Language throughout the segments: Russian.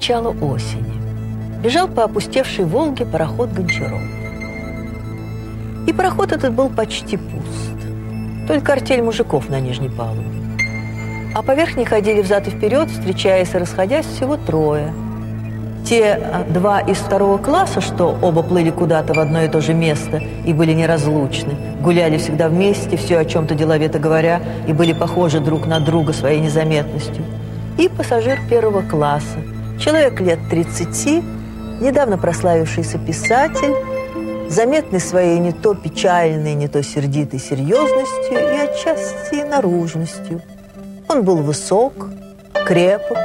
начало осени. Бежал по опустевшей Волге пароход Гончаров. И пароход этот был почти пуст. Только артель мужиков на нижней палубе. А по верхней ходили взад и вперед, встречаясь и расходясь, всего трое. Те а, два из второго класса, что оба плыли куда-то в одно и то же место и были неразлучны, гуляли всегда вместе, все о чем-то деловито говоря, и были похожи друг на друга своей незаметностью. И пассажир первого класса, человек лет 30, недавно прославившийся писатель, заметный своей не то печальной, не то сердитой серьезностью и отчасти наружностью. Он был высок, крепок,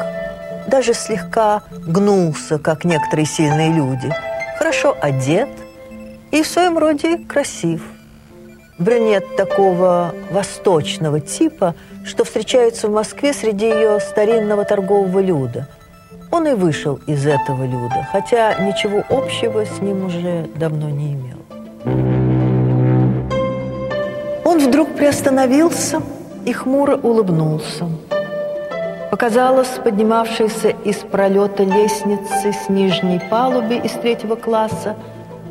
даже слегка гнулся, как некоторые сильные люди, хорошо одет и в своем роде красив. Брюнет такого восточного типа, что встречается в Москве среди ее старинного торгового люда. Он и вышел из этого люда, хотя ничего общего с ним уже давно не имел. Он вдруг приостановился и хмуро улыбнулся. Показалось поднимавшаяся из пролета лестницы с нижней палубы из третьего класса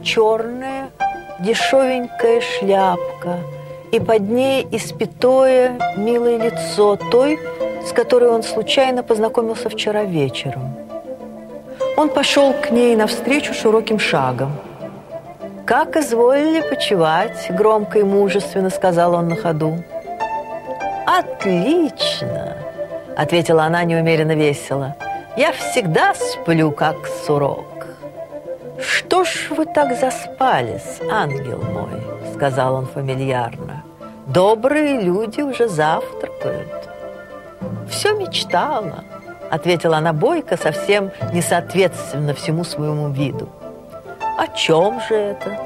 черная дешевенькая шляпка и под ней испятое милое лицо той, с которой он случайно познакомился вчера вечером. Он пошел к ней навстречу широким шагом. «Как изволили почевать?» – громко и мужественно сказал он на ходу. «Отлично!» – ответила она неумеренно весело. «Я всегда сплю, как сурок». «Что ж вы так заспались, ангел мой?» – сказал он фамильярно. «Добрые люди уже завтракают». «Все мечтала», – ответила она бойко, совсем не соответственно всему своему виду. «О чем же это?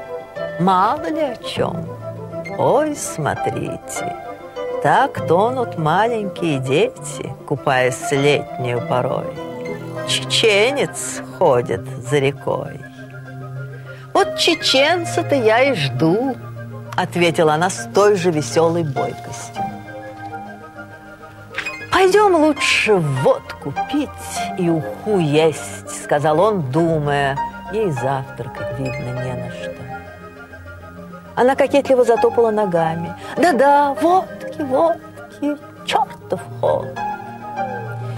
Мало ли о чем. Ой, смотрите!» Так тонут маленькие дети, купаясь летнюю порой. Чеченец ходит за рекой. Вот чеченца-то я и жду, ответила она с той же веселой бойкостью. «Пойдем лучше водку пить и уху есть», — сказал он, думая. Ей завтракать, видно, не на что. Она кокетливо затопала ногами. «Да-да, водки, водки, чертов холод!»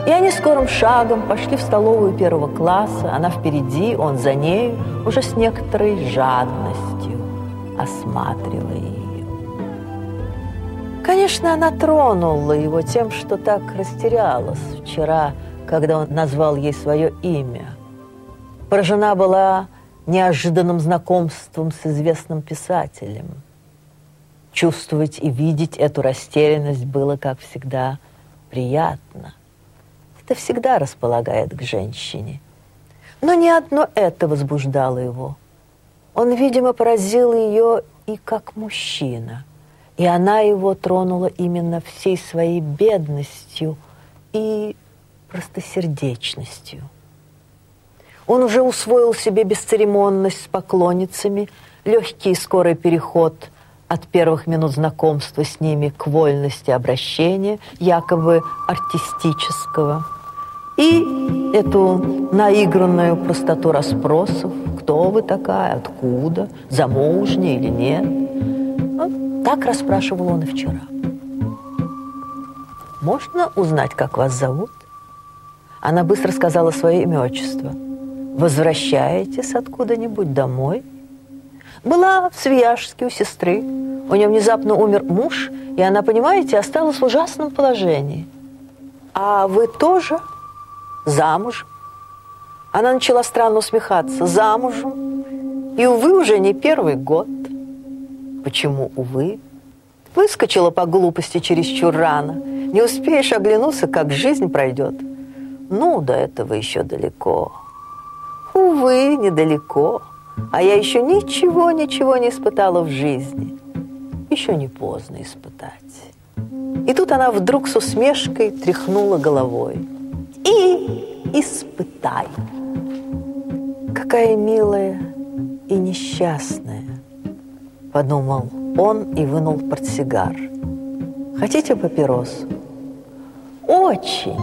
И они скорым шагом пошли в столовую первого класса. Она впереди, он за нею, уже с некоторой жадностью, осматривая ее. Конечно, она тронула его тем, что так растерялась вчера, когда он назвал ей свое имя. Поражена была неожиданным знакомством с известным писателем. Чувствовать и видеть эту растерянность было, как всегда, приятно. Это всегда располагает к женщине. Но не одно это возбуждало его. Он, видимо, поразил ее и как мужчина. И она его тронула именно всей своей бедностью и простосердечностью. Он уже усвоил себе бесцеремонность с поклонницами, легкий и скорый переход от первых минут знакомства с ними к вольности обращения, якобы артистического, и эту наигранную простоту расспросов, кто вы такая, откуда, замужняя или нет. Вот так расспрашивал он и вчера. «Можно узнать, как вас зовут?» Она быстро сказала свое имя отчество – возвращаетесь откуда-нибудь домой? Была в Свияжске у сестры. У нее внезапно умер муж, и она, понимаете, осталась в ужасном положении. А вы тоже замуж? Она начала странно усмехаться. Замужем. И, увы, уже не первый год. Почему, увы? Выскочила по глупости чересчур рано. Не успеешь оглянуться, как жизнь пройдет. Ну, до этого еще далеко. Увы, недалеко. А я еще ничего-ничего не испытала в жизни. Еще не поздно испытать. И тут она вдруг с усмешкой тряхнула головой. И испытай. Какая милая и несчастная, подумал он и вынул портсигар. Хотите папиросу? Очень.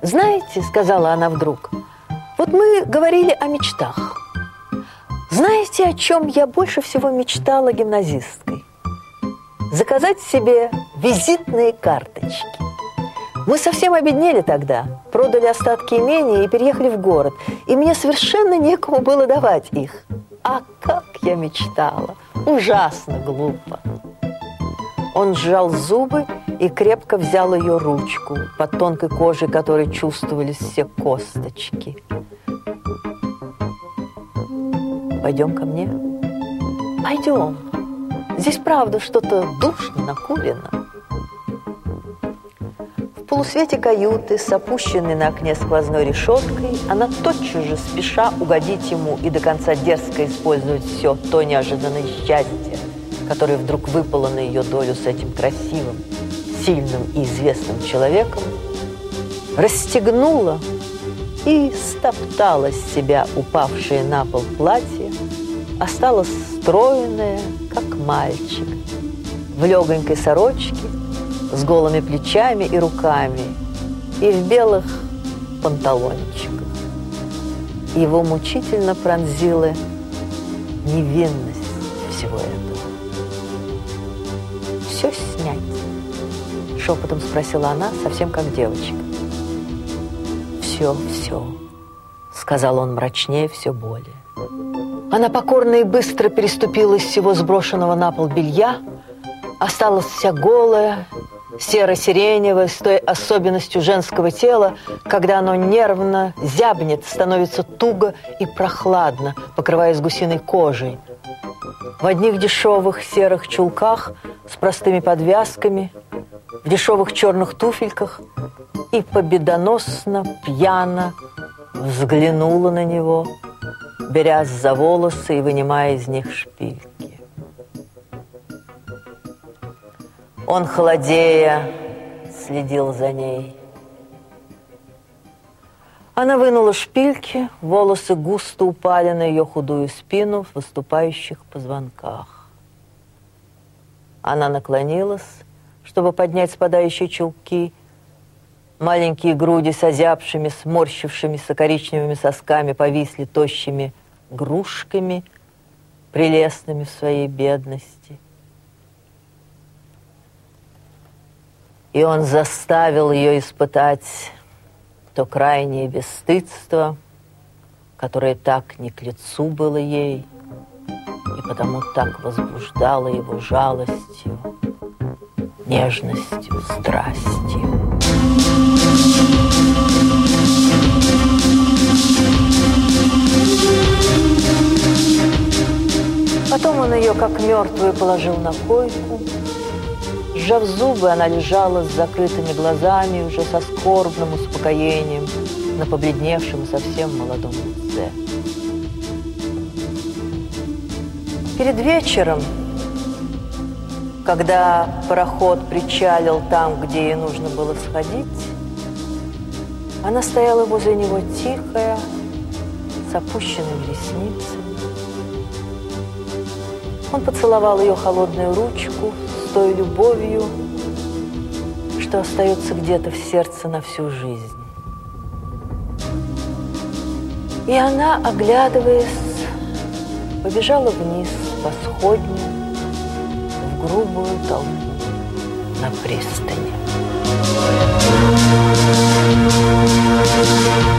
«Знаете, — сказала она вдруг, — вот мы говорили о мечтах. Знаете, о чем я больше всего мечтала гимназисткой? Заказать себе визитные карточки. Мы совсем обеднели тогда, продали остатки имения и переехали в город, и мне совершенно некому было давать их. А как я мечтала! Ужасно глупо! Он сжал зубы и крепко взял ее ручку, под тонкой кожей которой чувствовались все косточки. «Пойдем ко мне?» «Пойдем. Здесь, правда, что-то душно, накурено». Полусвете каюты с опущенной на окне сквозной решеткой она тотчас же, спеша угодить ему и до конца дерзко использовать все то неожиданное счастье, которое вдруг выпало на ее долю с этим красивым, сильным и известным человеком, расстегнула и стоптала с себя упавшее на пол платье, осталась стройная, как мальчик, в легонькой сорочке, с голыми плечами и руками, и в белых панталончиках. Его мучительно пронзила невинность всего этого все снять?» Шепотом спросила она, совсем как девочка. «Все, все», — сказал он мрачнее все более. Она покорно и быстро переступила из всего сброшенного на пол белья, осталась вся голая, серо-сиреневая, с той особенностью женского тела, когда оно нервно зябнет, становится туго и прохладно, покрываясь гусиной кожей. В одних дешевых серых чулках с простыми подвязками, в дешевых черных туфельках и победоносно, пьяно взглянула на него, берясь за волосы и вынимая из них шпильки. Он, холодея, следил за ней. Она вынула шпильки, волосы густо упали на ее худую спину в выступающих позвонках. Она наклонилась, чтобы поднять спадающие чулки. Маленькие груди с озябшими, сморщившимися коричневыми сосками повисли тощими грушками, прелестными в своей бедности. И он заставил ее испытать то крайнее бесстыдство, которое так не к лицу было ей – и потому так возбуждала его жалостью, нежностью, страстью. Потом он ее, как мертвую, положил на койку. Сжав зубы, она лежала с закрытыми глазами, уже со скорбным успокоением на побледневшем совсем молодом лице. Перед вечером, когда пароход причалил там, где ей нужно было сходить, она стояла возле него тихая, с опущенными ресницами. Он поцеловал ее холодную ручку той любовью, что остается где-то в сердце на всю жизнь. И она, оглядываясь, побежала вниз по сходню в грубую толпу на пристани. Thank you.